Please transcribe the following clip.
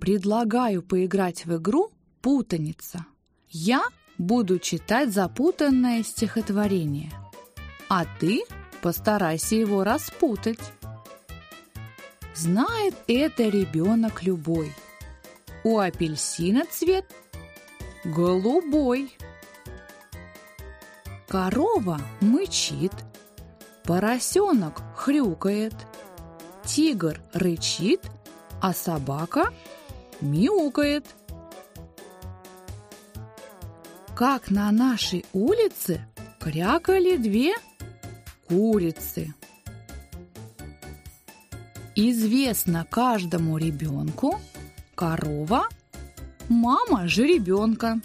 Предлагаю поиграть в игру «Путаница». Я буду читать запутанное стихотворение, а ты постарайся его распутать. Знает это ребенок любой. У апельсина цвет голубой. Корова мычит, поросенок хрюкает, тигр рычит, а собака мяукает. Как на нашей улице крякали две курицы. Известно каждому ребенку корова – мама жеребенка.